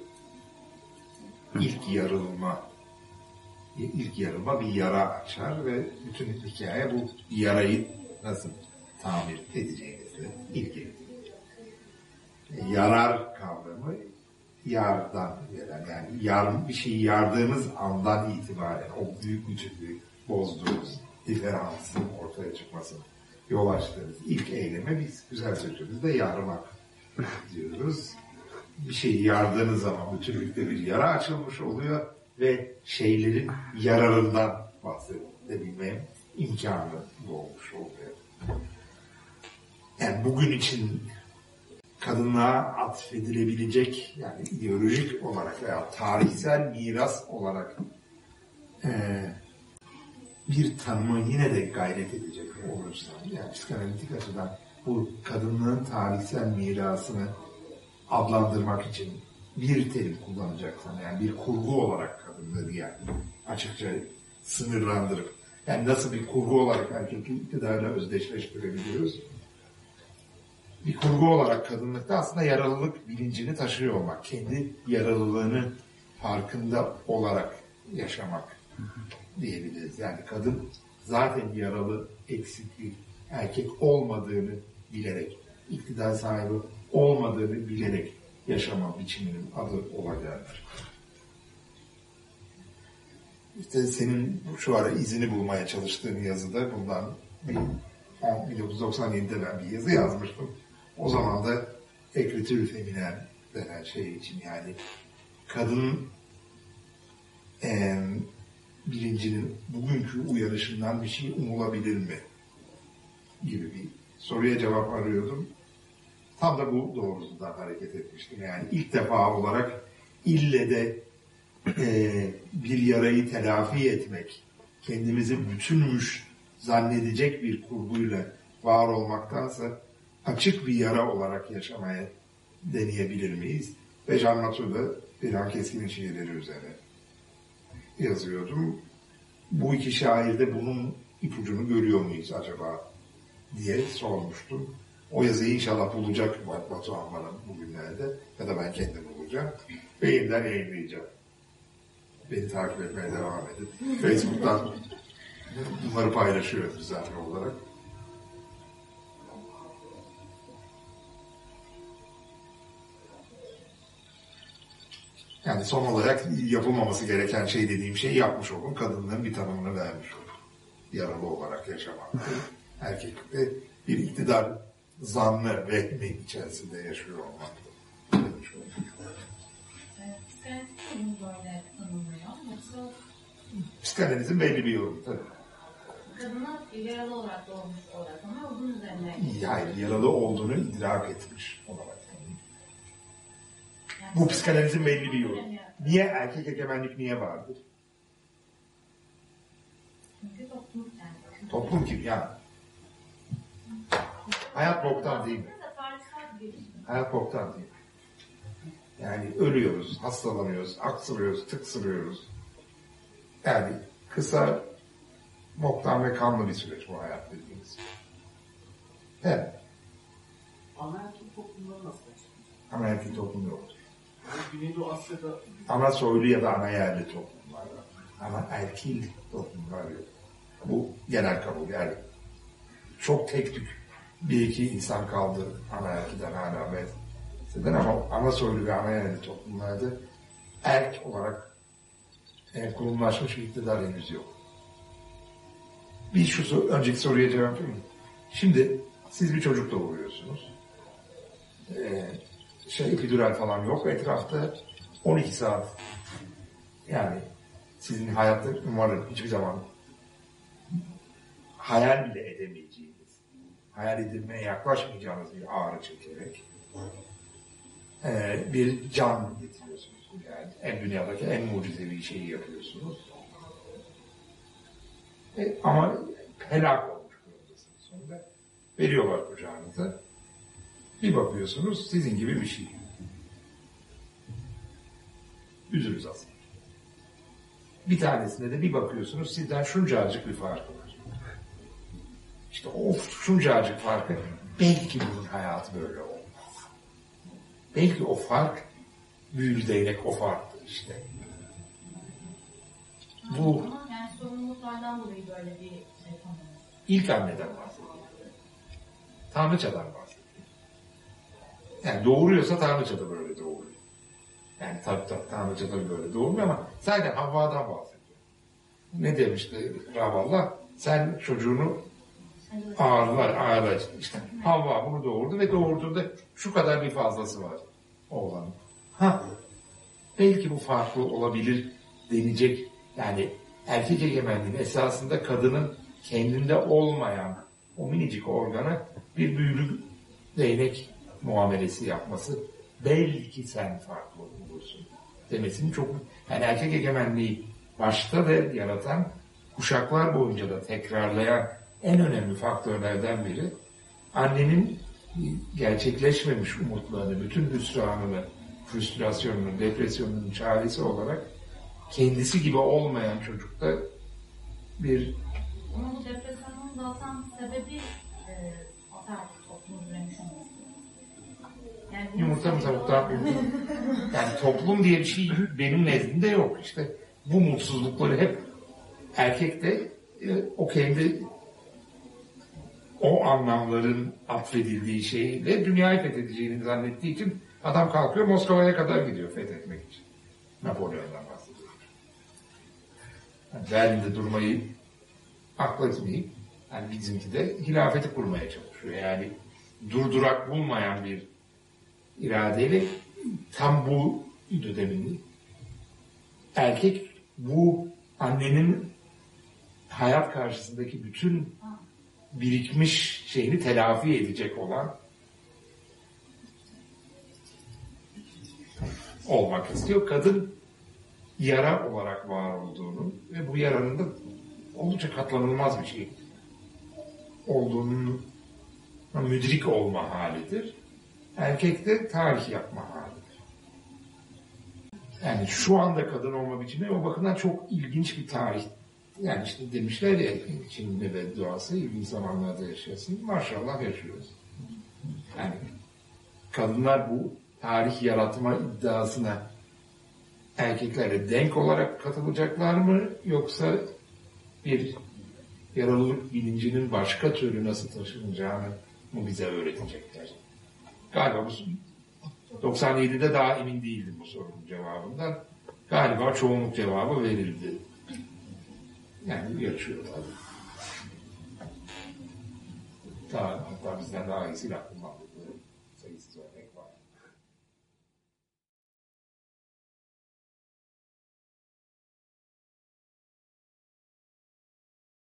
İlk yarılma. İlk yarılma bir yara açar ve bütün hikaye bu yarayı nasıl tamir edeceğinizle ilgili. Yarar kavramı yardan gelen yani yar, bir şeyi yardığınız andan itibaren o büyük bütünlüğü bozduğunuz diferansın ortaya çıkmasına yol açtığınız ilk eyleme biz güzel sözümüzde yarmak diyoruz. Bir şeyi yardığınız zaman bütünlükte bir yara açılmış oluyor ve şeylerin yararından bahsedebilme imkanı doğmuş oluyor. Yani bugün için kadınlığa atfedilebilecek yani ideolojik olarak veya tarihsel miras olarak eee, bir tanımı yine de gayret edecek olursa yani psikanalitik açıdan bu kadınlığın tarihsel mirasını adlandırmak için bir terim kullanacaksan yani bir kurgu olarak kadınlığı yani açıkça sınırlandırıp yani nasıl bir kurgu olarak erkek iktidarla özdeşleştirebiliyoruz? Bir kurgu olarak kadınlıkta aslında yaralılık bilincini taşıyor olmak. Kendi yaralılığını farkında olarak yaşamak diyebiliriz. Yani kadın zaten yaralı, eksikli, erkek olmadığını bilerek, iktidar sahibi olmadığını bilerek yaşama biçiminin adı olacaktır. İşte senin şu ara izini bulmaya çalıştığın yazıda bundan bir 1997'de ben bir yazı yazmıştım. O zaman da ekritür feminen denen şey için yani kadın em, bilincinin bugünkü uyanışından bir şey umulabilir mi? gibi bir soruya cevap arıyordum. Tam da bu doğrultuda hareket etmiştim. Yani ilk defa olarak ille de e, bir yarayı telafi etmek, kendimizi bütünmüş zannedecek bir kurguyla var olmaktansa açık bir yara olarak yaşamaya deneyebilir miyiz? Ve Can Matur da İlhan Keskin'in şiirleri üzerine yazıyordum. Bu iki şairde bunun ipucunu görüyor muyuz acaba diye sormuştum. O yazıyı inşallah bulacak Batuhan bana bugünlerde ya da ben kendim bulacağım. Ve yeniden yayınlayacağım. Beni takip etmeye devam edin. Facebook'tan bunları paylaşıyorum düzenli olarak. Yani son olarak yapılmaması gereken şey dediğim şeyi yapmış oldum. Kadınlığın bir tanımını vermiş oldum. Yaralı olarak yaşamak. Erkeklikte bir iktidar zannı, vehmi içerisinde yaşıyor olmak. Psikanalizin belli bir yolu tabii. kadına yaralı olarak doğmuş olarak ama bunun üzerine Yani yaralı olduğunu idrak etmiş olarak. Bu psikanalizin belli bir yolu. Niye erkek egemenlik niye vardır? Çünkü toplum kim ya? Hayat boktan değil mi? Hayat boktan değil. Yani ölüyoruz, hastalanıyoruz, aksırıyoruz, tıksırıyoruz. Yani kısa, boktan ve kanlı bir süreç bu hayat dediğimiz. Evet, Anaerkil toplumları nasıl ama erkek toplum yoktur. Güneydoğu Asya'da Ana soylu ya da ana yerli toplumlar var. Ama erkil toplumlar yok. Bu genel kabul yani. Çok tek tük bir iki insan kaldı ana erkiden hala Sizden ama ana soylu ve ana yerli toplumlarda erk olarak e, kurumlaşmış bir iktidar henüz yok. Bir şu önceki soruya cevap vereyim. Şimdi siz bir çocuk doğuruyorsunuz. Ee, şey epidural falan yok etrafta 12 saat yani sizin hayatta umarım hiçbir zaman hayal bile edemeyeceğiniz, hayal edilmeye yaklaşmayacağınız bir ağrı çekerek e, bir can getiriyorsunuz. Yani en dünyadaki en mucizevi şeyi yapıyorsunuz. E, ama helak olmuş durumdasınız. Sonra veriyorlar kucağınıza. Bir bakıyorsunuz sizin gibi bir şey. Üzülürüz aslında. Bir tanesinde de bir bakıyorsunuz sizden şuncacık bir farkı var. İşte o şuncacık farkı belki bunun hayatı böyle olmaz. Belki o fark büyülü değnek o farktı işte. Bu yani sorumluluklardan dolayı böyle bir şey ilk anneden bahsediyor. Tanrıçadan bahsediyor. Yani doğuruyorsa Tanrıça da böyle doğuruyor. Yani tabii tabii Tanrıça da böyle doğurmuyor ama sadece Havva'dan bahsediyor. Ne demişti Ravallah? Sen çocuğunu ağırlar, ağırlar. İşte Havva bunu doğurdu ve doğurduğunda şu kadar bir fazlası var oğlanın. Ha, belki bu farklı olabilir denecek. Yani erkek egemenliğin esasında kadının kendinde olmayan o minicik organa bir büyülü değnek muamelesi yapması belki sen farklı olursun demesini çok yani erkek egemenliği başta da yaratan kuşaklar boyunca da tekrarlayan en önemli faktörlerden biri annenin gerçekleşmemiş umutlarını, bütün hüsranını, frustrasyonunu, depresyonunun çaresi olarak kendisi gibi olmayan çocukta bir Ama bu depresyonun zaten sebebi e, ataerkil toplumun bunun yumurta mı olarak- yani toplum diye bir şey benim nezdimde yok işte. Bu mutsuzlukları hep erkekte e, o kendi o anlamların atfedildiği şeyle dünyayı fethedeceğini zannettiği için adam kalkıyor Moskova'ya kadar gidiyor fethetmek için. Napolyon'dan bahsediyor. Yani Berlin'de durmayı akla etmeyip yani bizimki de hilafeti kurmaya çalışıyor. Yani durdurak bulmayan bir iradeyle tam bu dönemini erkek bu annenin hayat karşısındaki bütün birikmiş şeyini telafi edecek olan olmak istiyor. Kadın yara olarak var olduğunu ve bu yaranın da oldukça katlanılmaz bir şey olduğunun müdrik olma halidir. Erkekte tarih yapma halidir. Yani şu anda kadın olma biçimi o bakımdan çok ilginç bir tarih. Yani işte demişler ya Çin'de ve duası ilginç zamanlarda yaşasın. Maşallah yaşıyoruz. Yani kadınlar bu tarih yaratma iddiasına erkeklerle denk olarak katılacaklar mı yoksa bir yaralılık bilincinin başka türlü nasıl taşınacağını mı bize öğretecekler? Galiba bu 97'de daha emin değildim bu sorunun cevabından. Galiba çoğunluk cevabı verildi. Yani yarışıyorlar. Daha, hatta bizden daha iyi silah